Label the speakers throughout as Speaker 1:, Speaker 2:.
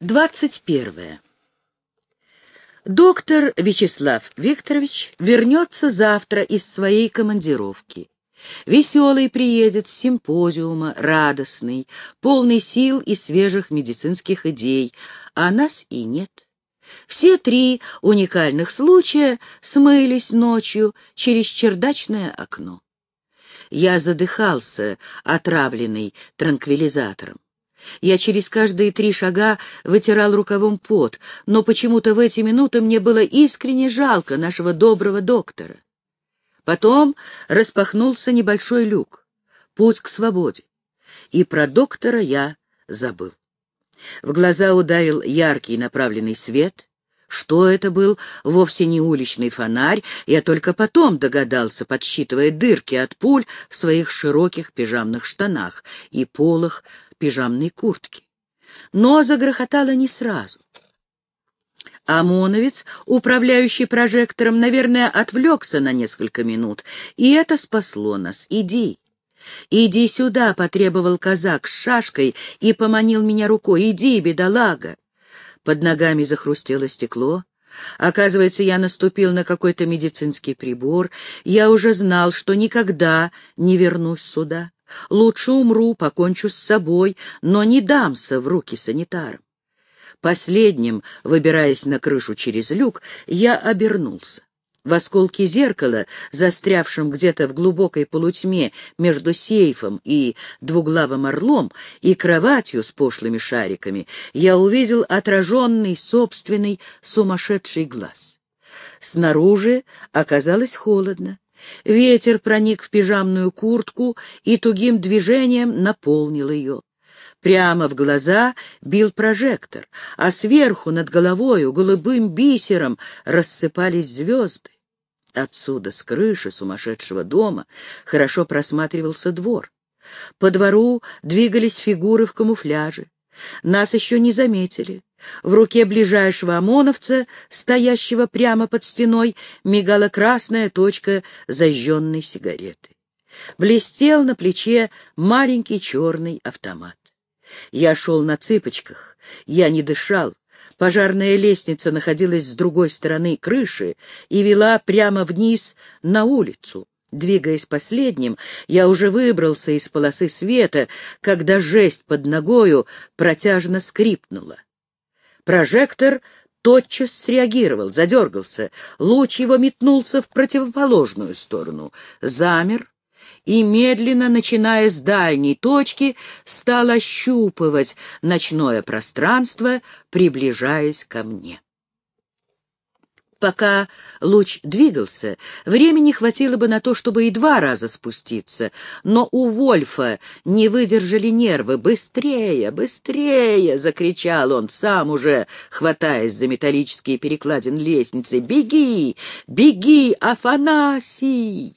Speaker 1: Двадцать первое. Доктор Вячеслав Викторович вернется завтра из своей командировки. Веселый приедет с симпозиума, радостный, полный сил и свежих медицинских идей, а нас и нет. Все три уникальных случая смылись ночью через чердачное окно. Я задыхался, отравленный транквилизатором. Я через каждые три шага вытирал рукавом пот, но почему-то в эти минуты мне было искренне жалко нашего доброго доктора. Потом распахнулся небольшой люк, путь к свободе, и про доктора я забыл. В глаза ударил яркий направленный свет. Что это был? Вовсе не уличный фонарь. Я только потом догадался, подсчитывая дырки от пуль в своих широких пижамных штанах и полах пижамной куртки. Но загрохотало не сразу. ОМОНовец, управляющий прожектором, наверное, отвлекся на несколько минут, и это спасло нас. «Иди, иди сюда», — потребовал казак с шашкой и поманил меня рукой. «Иди, бедолага». Под ногами захрустело стекло. Оказывается, я наступил на какой-то медицинский прибор. Я уже знал, что никогда не вернусь сюда. Лучше умру, покончу с собой, но не дамся в руки санитарам. Последним, выбираясь на крышу через люк, я обернулся. В осколке зеркала, застрявшем где-то в глубокой полутьме между сейфом и двуглавым орлом и кроватью с пошлыми шариками, я увидел отраженный собственный сумасшедший глаз. Снаружи оказалось холодно. Ветер проник в пижамную куртку и тугим движением наполнил ее. Прямо в глаза бил прожектор, а сверху над головою голубым бисером рассыпались звезды. Отсюда, с крыши сумасшедшего дома, хорошо просматривался двор. По двору двигались фигуры в камуфляже. Нас еще не заметили. В руке ближайшего ОМОНовца, стоящего прямо под стеной, мигала красная точка зажженной сигареты. Блестел на плече маленький черный автомат. Я шел на цыпочках, я не дышал. Пожарная лестница находилась с другой стороны крыши и вела прямо вниз на улицу. Двигаясь последним, я уже выбрался из полосы света, когда жесть под ногою протяжно скрипнула. Прожектор тотчас среагировал, задергался. Луч его метнулся в противоположную сторону. Замер и, медленно, начиная с дальней точки, стал ощупывать ночное пространство, приближаясь ко мне. Пока луч двигался, времени хватило бы на то, чтобы и два раза спуститься, но у Вольфа не выдержали нервы. «Быстрее, быстрее!» — закричал он, сам уже хватаясь за металлические перекладины лестницы. «Беги, беги, Афанасий!»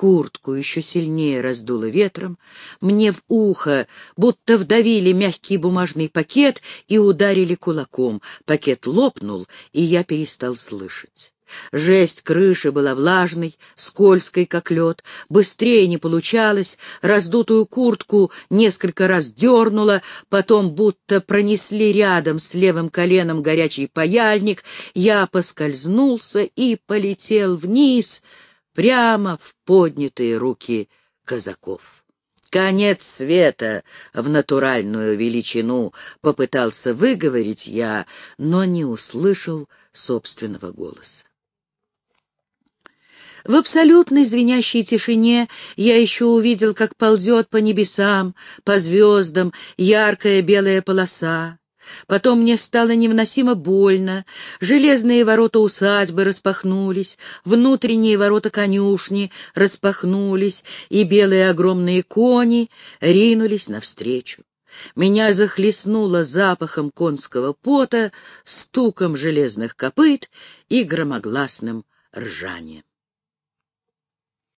Speaker 1: Куртку еще сильнее раздуло ветром. Мне в ухо будто вдавили мягкий бумажный пакет и ударили кулаком. Пакет лопнул, и я перестал слышать. Жесть крыши была влажной, скользкой, как лед, быстрее не получалось, раздутую куртку несколько раз дернула, потом будто пронесли рядом с левым коленом горячий паяльник, я поскользнулся и полетел вниз — прямо в поднятые руки казаков. «Конец света в натуральную величину!» — попытался выговорить я, но не услышал собственного голоса. В абсолютной звенящей тишине я еще увидел, как ползет по небесам, по звездам яркая белая полоса. Потом мне стало невыносимо больно. Железные ворота усадьбы распахнулись, внутренние ворота конюшни распахнулись, и белые огромные кони ринулись навстречу. Меня захлестнуло запахом конского пота, стуком железных копыт и громогласным ржанием.